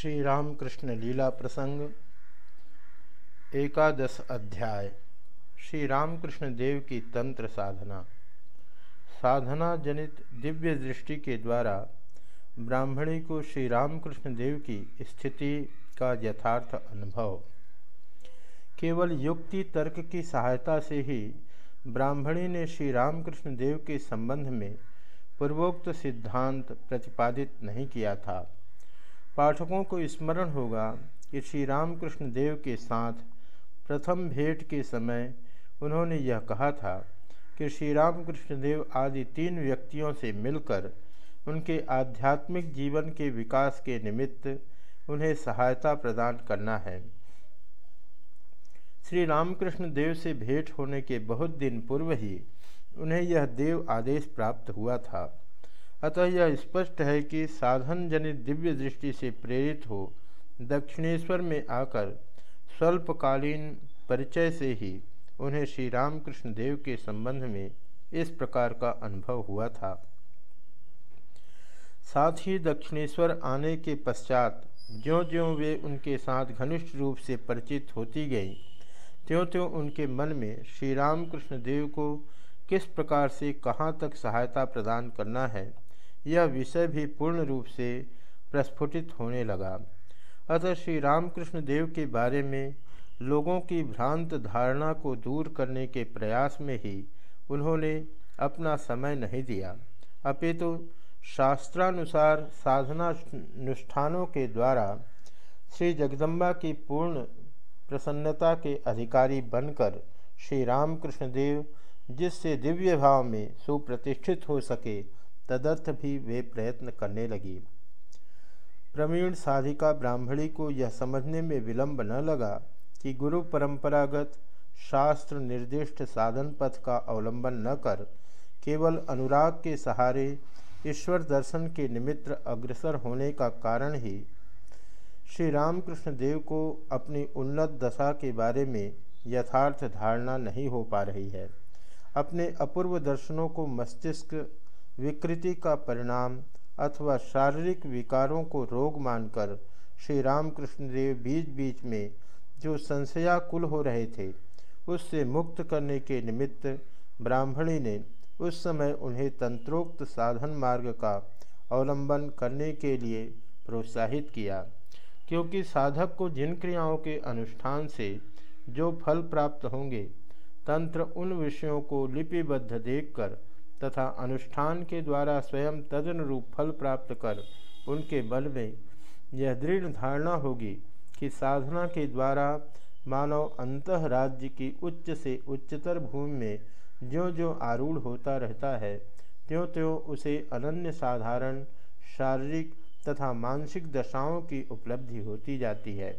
श्री रामकृष्ण लीला प्रसंग, एकादश अध्याय, श्री रामकृष्ण देव की तंत्र साधना। साधना जनित दिव्य दृष्टि के द्वारा ब्राह्मणी को श्री रामकृष्ण देव की स्थिति का यथार्थ अनुभव। केवल युक्ति तर्क की सहायता से ही ब्राह्मणी ने श्री रामकृष्ण देव के संबंध में पूर्वोक्त सिद्धांत प्रतिपादित नहीं किया था। पाठकों को स्मरण होगा कि श्री रामकृष्ण देव के साथ प्रथम भेंट के समय उन्होंने यह कहा था कि श्री रामकृष्ण देव आदि तीन व्यक्तियों से मिलकर उनके आध्यात्मिक जीवन के विकास के निमित्त उन्हें सहायता प्रदान करना है। श्री रामकृष्ण देव से भेंट होने के बहुत दिन पूर्व ही उन्हें यह देव आदेश प्राप्त हुआ था। अतः यह स्पष्ट है कि साधन जनित दिव्य दृष्टि से प्रेरित हो, दक्षिणेश्वर में आकर स्वल्पकालीन परिचय से ही उन्हें श्री रामकृष्ण देव के संबंध में इस प्रकार का अनुभव हुआ था। साथ ही दक्षिणेश्वर आने के पश्चात ज्यों ज्यों वे उनके साथ घनिष्ठ रूप से परिचित होती गईं त्यों त्यों उनके मन में श्री रामकृष्ण देव को किस प्रकार से कहाँ तक सहायता प्रदान करना है यह विषय भी पूर्ण रूप से प्रस्फुटित होने लगा। अतः श्री रामकृष्ण देव के बारे में लोगों की भ्रांत धारणा को दूर करने के प्रयास में ही उन्होंने अपना समय नहीं दिया। अपितु तो शास्त्रानुसार साधनानुष्ठानों के द्वारा श्री जगदम्बा की पूर्ण प्रसन्नता के अधिकारी बनकर श्री रामकृष्ण देव, जिससे दिव्य भाव में सुप्रतिष्ठित हो सके तदर्थ भी वे प्रयत्न करने लगी। प्रवीण साधिका ब्राह्मणी को यह समझने में विलंब न लगा कि गुरु परंपरागत शास्त्र निर्दिष्ट साधन पथ का अवलंबन न कर, केवल अनुराग के सहारे ईश्वर दर्शन के निमित्त अग्रसर होने का कारण ही। श्री रामकृष्ण देव को अपनी उन्नत दशा के बारे में यथार्थ धारणा नहीं हो पा रही है। अपने अपूर्व दर्शनों को मस्तिष्क विकृति का परिणाम अथवा शारीरिक विकारों को रोग मानकर श्री रामकृष्ण देव बीच बीच में जो संशयाकुल हो रहे थे, उससे मुक्त करने के निमित्त ब्राह्मणी ने उस समय उन्हें तंत्रोक्त साधन मार्ग का अवलंबन करने के लिए प्रोत्साहित किया। क्योंकि साधक को जिन क्रियाओं के अनुष्ठान से जो फल प्राप्त होंगे, तंत्र उन विषयों को लिपिबद्ध देखकर तथा अनुष्ठान के द्वारा स्वयं तदनुरूप फल प्राप्त कर उनके बल में यह दृढ़ धारणा होगी कि साधना के द्वारा मानव अंत राज्य की उच्च से उच्चतर भूमि में ज्यो ज्यो आरूढ़ होता रहता है त्यों त्यों उसे अनन्य साधारण, शारीरिक तथा मानसिक दशाओं की उपलब्धि होती जाती है।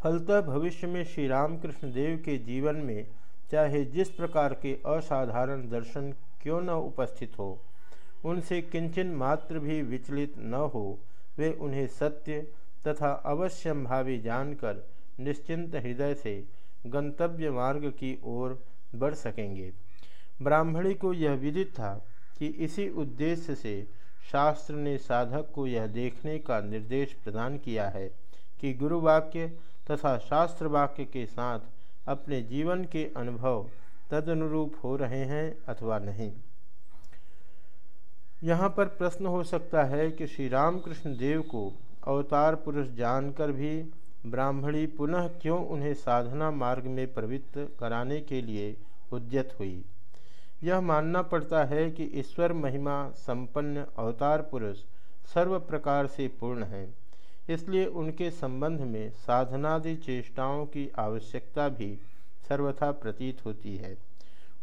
फलतः भविष्य में श्री रामकृष्ण देव के जीवन में चाहे जिस प्रकार के असाधारण दर्शन क्यों न उपस्थित हो, उनसे किंचन मात्र भी विचलित न हो, वे उन्हें सत्य तथा अवश्यंभावी जानकर निश्चिंत हृदय से गंतव्य मार्ग की ओर बढ़ सकेंगे। ब्राह्मणी को यह विदित था कि इसी उद्देश्य से शास्त्र ने साधक को यह देखने का निर्देश प्रदान किया है कि गुरुवाक्य तथा शास्त्र वाक्य के साथ अपने जीवन के अनुभव तदनुरूप हो रहे हैं अथवा नहीं। यहाँ पर प्रश्न हो सकता है कि श्री रामकृष्ण देव को अवतार पुरुष जानकर भी ब्राह्मणी पुनः क्यों उन्हें साधना मार्ग में प्रवृत्त कराने के लिए उद्यत हुई? यह मानना पड़ता है कि ईश्वर महिमा संपन्न अवतार पुरुष सर्व प्रकार से पूर्ण है। इसलिए उनके संबंध में साधनादि चेष्टाओं की आवश्यकता भी सर्वथा प्रतीत होती है।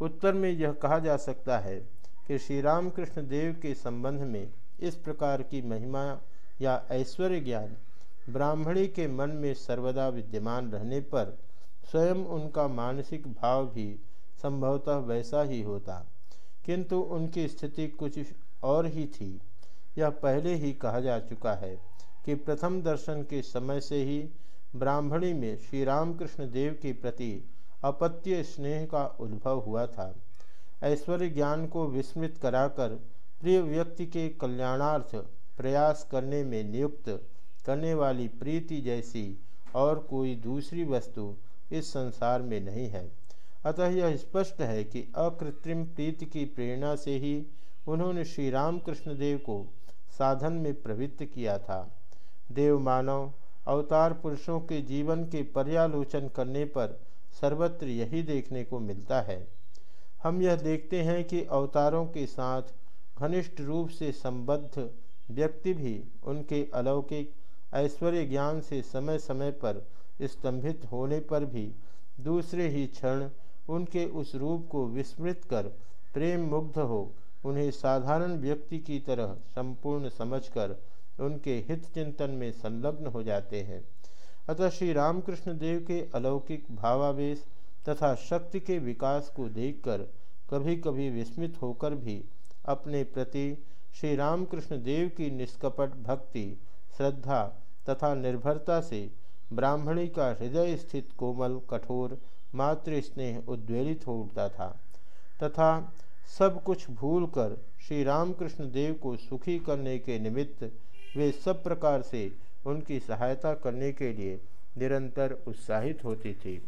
उत्तर में यह कहा जा सकता है कि श्री रामकृष्ण देव के संबंध में इस प्रकार की महिमा या ऐश्वर्य ज्ञान ब्राह्मणी के मन में सर्वदा विद्यमान रहने पर स्वयं उनका मानसिक भाव भी संभवतः वैसा ही होता। किंतु उनकी स्थिति कुछ और ही थी। यह पहले ही कहा जा चुका है। कि प्रथम दर्शन के समय से ही ब्राह्मणी में श्री रामकृष्ण देव के प्रति अपत्य स्नेह का उद्भव हुआ था। ऐश्वर्य ज्ञान को विस्मृत कराकर प्रिय व्यक्ति के कल्याणार्थ प्रयास करने में नियुक्त करने वाली प्रीति जैसी और कोई दूसरी वस्तु इस संसार में नहीं है। अतः यह स्पष्ट है कि अकृत्रिम प्रीति की प्रेरणा से ही उन्होंने श्री रामकृष्ण देव को साधन में प्रवृत्त किया था। देव मानव अवतार पुरुषों के जीवन के पर्यालोचन करने पर सर्वत्र यही देखने को मिलता है। हम यह देखते हैं कि अवतारों के साथ घनिष्ठ रूप से संबद्ध व्यक्ति भी उनके अलौकिक, ऐश्वर्य ज्ञान से समय समय पर स्तंभित होने पर भी दूसरे ही क्षण उनके उस रूप को विस्मृत कर प्रेम मुग्ध हो उन्हें साधारण व्यक्ति की तरह संपूर्ण समझकर उनके हित चिंतन में संलग्न हो जाते हैं। अतः श्री रामकृष्ण देव के अलौकिक भावावेश तथा शक्ति के विकास को देखकर कभी कभी विस्मित होकर भी अपने प्रति श्री रामकृष्ण देव की निष्कपट भक्ति, श्रद्धा तथा निर्भरता से ब्राह्मणी का हृदय स्थित कोमल, कठोर मातृ स्नेह उद्वेलित हो उठता था तथा सब कुछ भूलकर श्री रामकृष्ण देव को सुखी करने के निमित्त वे सब प्रकार से उनकी सहायता करने के लिए निरंतर उत्साहित होती थी।